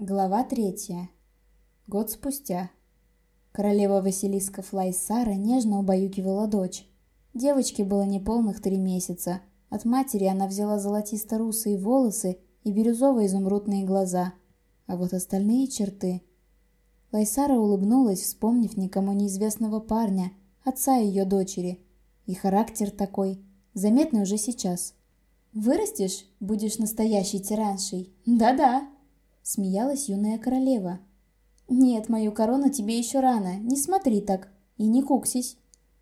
Глава третья. Год спустя. Королева Василиска Флайсара нежно убаюкивала дочь. Девочке было неполных три месяца. От матери она взяла золотисто-русые волосы и бирюзово-изумрудные глаза. А вот остальные черты... Лайсара улыбнулась, вспомнив никому неизвестного парня, отца ее дочери. И характер такой, заметный уже сейчас. «Вырастешь, будешь настоящей тираншей. Да-да!» Смеялась юная королева. «Нет, мою корону тебе еще рано, не смотри так и не куксись.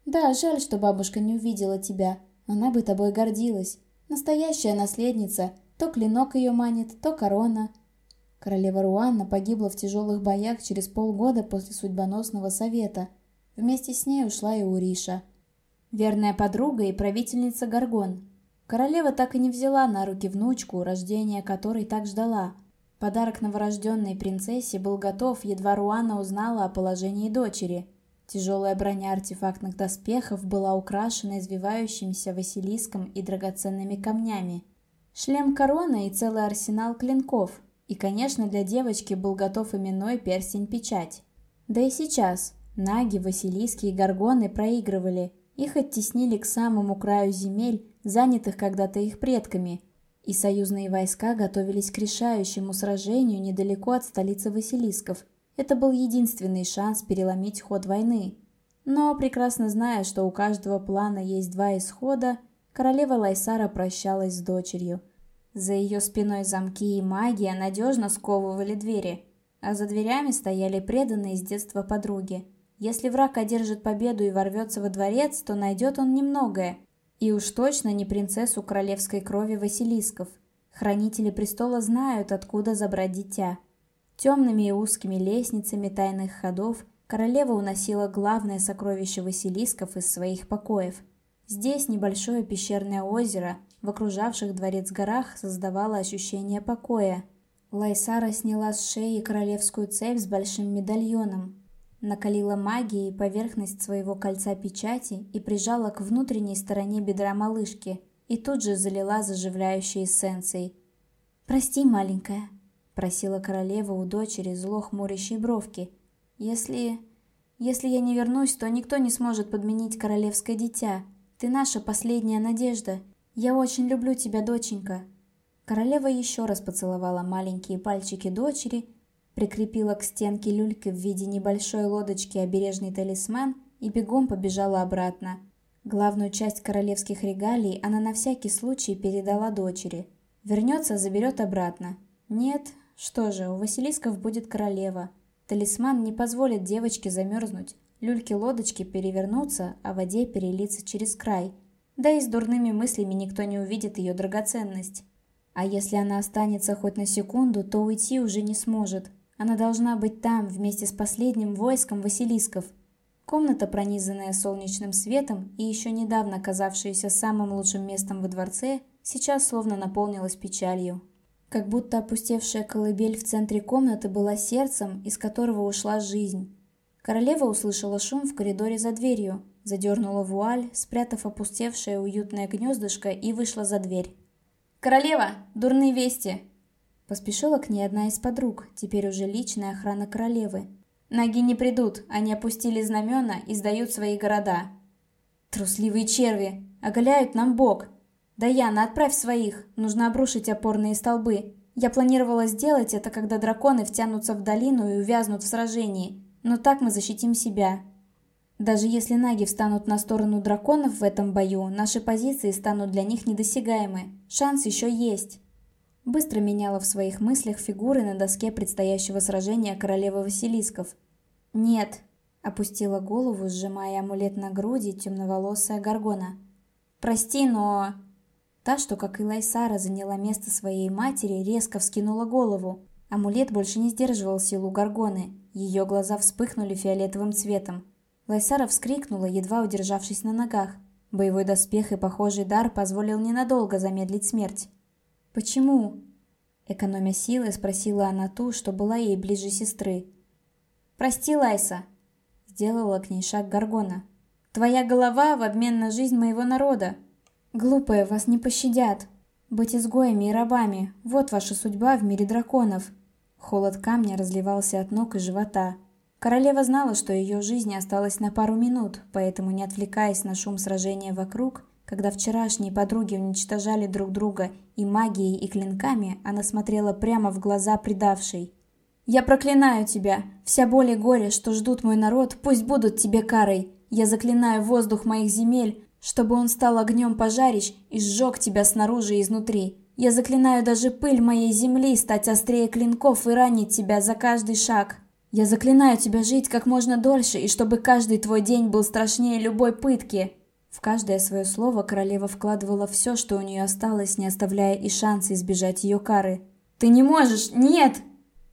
Да, жаль, что бабушка не увидела тебя, она бы тобой гордилась. Настоящая наследница, то клинок ее манит, то корона». Королева Руанна погибла в тяжелых боях через полгода после судьбоносного совета. Вместе с ней ушла и Уриша. Верная подруга и правительница Гаргон. Королева так и не взяла на руки внучку, рождения которой так ждала – Подарок новорожденной принцессе был готов, едва Руана узнала о положении дочери. Тяжелая броня артефактных доспехов была украшена извивающимся василиском и драгоценными камнями. Шлем корона и целый арсенал клинков. И, конечно, для девочки был готов именной перстень-печать. Да и сейчас наги, василиски и горгоны проигрывали. Их оттеснили к самому краю земель, занятых когда-то их предками – и союзные войска готовились к решающему сражению недалеко от столицы Василисков. Это был единственный шанс переломить ход войны. Но, прекрасно зная, что у каждого плана есть два исхода, королева Лайсара прощалась с дочерью. За ее спиной замки и магия надежно сковывали двери, а за дверями стояли преданные с детства подруги. Если враг одержит победу и ворвется во дворец, то найдет он немногое – и уж точно не принцессу королевской крови Василисков. Хранители престола знают, откуда забрать дитя. Темными и узкими лестницами тайных ходов королева уносила главное сокровище Василисков из своих покоев. Здесь небольшое пещерное озеро в окружавших дворец горах создавало ощущение покоя. Лайсара сняла с шеи королевскую цепь с большим медальоном, накалила магией поверхность своего кольца печати и прижала к внутренней стороне бедра малышки, и тут же залила заживляющей эссенцией. «Прости, маленькая», — просила королева у дочери зло хмурящей бровки. «Если... если я не вернусь, то никто не сможет подменить королевское дитя. Ты наша последняя надежда. Я очень люблю тебя, доченька». Королева еще раз поцеловала маленькие пальчики дочери прикрепила к стенке люльки в виде небольшой лодочки обережный талисман и бегом побежала обратно. Главную часть королевских регалий она на всякий случай передала дочери. Вернется, заберет обратно. Нет, что же, у Василисков будет королева. Талисман не позволит девочке замерзнуть, люльки-лодочки перевернуться, а воде перелиться через край. Да и с дурными мыслями никто не увидит ее драгоценность. А если она останется хоть на секунду, то уйти уже не сможет. Она должна быть там, вместе с последним войском Василисков. Комната, пронизанная солнечным светом и еще недавно казавшаяся самым лучшим местом во дворце, сейчас словно наполнилась печалью. Как будто опустевшая колыбель в центре комнаты была сердцем, из которого ушла жизнь. Королева услышала шум в коридоре за дверью, задернула вуаль, спрятав опустевшее уютное гнездышко и вышла за дверь. «Королева! Дурные вести!» Поспешила к ней одна из подруг, теперь уже личная охрана королевы. «Ноги не придут, они опустили знамена и сдают свои города». «Трусливые черви! Оголяют нам бок!» «Даяна, отправь своих! Нужно обрушить опорные столбы!» Я планировала сделать это, когда драконы втянутся в долину и увязнут в сражении, но так мы защитим себя. Даже если наги встанут на сторону драконов в этом бою, наши позиции станут для них недосягаемы. Шанс еще есть. Быстро меняла в своих мыслях фигуры на доске предстоящего сражения королевы Василисков. «Нет», — опустила голову, сжимая амулет на груди темноволосая Гаргона. «Прости, но...» Та, что, как и Лайсара, заняла место своей матери, резко вскинула голову. Амулет больше не сдерживал силу Гаргоны. Ее глаза вспыхнули фиолетовым цветом. Лайсара вскрикнула, едва удержавшись на ногах. Боевой доспех и похожий дар позволил ненадолго замедлить смерть. «Почему?» Экономя силы, спросила она ту, что была ей ближе сестры. «Прости, Лайса!» Сделала к ней шаг Гаргона. «Твоя голова в обмен на жизнь моего народа. Глупые, вас не пощадят. Быть изгоями и рабами – вот ваша судьба в мире драконов. Холод камня разливался от ног и живота. Королева знала, что ее жизни осталось на пару минут, поэтому, не отвлекаясь на шум сражения вокруг, когда вчерашние подруги уничтожали друг друга и магией, и клинками, она смотрела прямо в глаза предавшей. «Я проклинаю тебя! Вся боль и горе, что ждут мой народ, пусть будут тебе карой! Я заклинаю воздух моих земель, чтобы он стал огнем пожарищ и сжег тебя снаружи и изнутри. Я заклинаю даже пыль моей земли стать острее клинков и ранить тебя за каждый шаг. Я заклинаю тебя жить как можно дольше, и чтобы каждый твой день был страшнее любой пытки. В каждое свое слово королева вкладывала все, что у нее осталось, не оставляя и шанса избежать ее кары. «Ты не можешь! Нет!»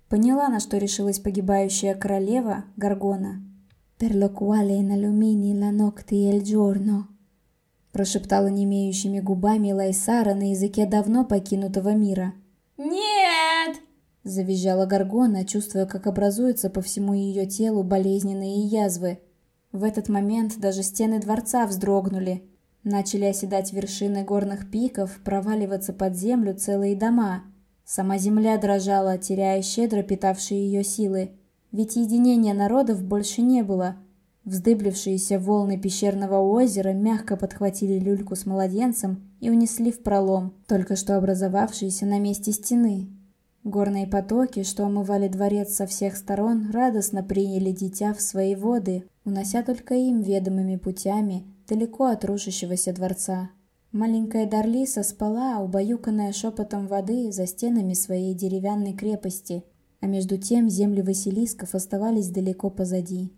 Поняла, на что решилась погибающая королева Гаргона. «Per lo quale in la notte e il giorno», прошептала немеющими губами Лайсара на языке давно покинутого мира. «Нет!» – завизжала Гаргона, чувствуя, как образуются по всему ее телу болезненные язвы – в этот момент даже стены дворца вздрогнули. Начали оседать вершины горных пиков, проваливаться под землю целые дома. Сама земля дрожала, теряя щедро питавшие ее силы. Ведь единения народов больше не было. Вздыблившиеся волны пещерного озера мягко подхватили люльку с младенцем и унесли в пролом, только что образовавшийся на месте стены. Горные потоки, что омывали дворец со всех сторон, радостно приняли дитя в свои воды, унося только им ведомыми путями далеко от рушащегося дворца. Маленькая Дарлиса спала, убаюканная шепотом воды за стенами своей деревянной крепости, а между тем земли Василисков оставались далеко позади.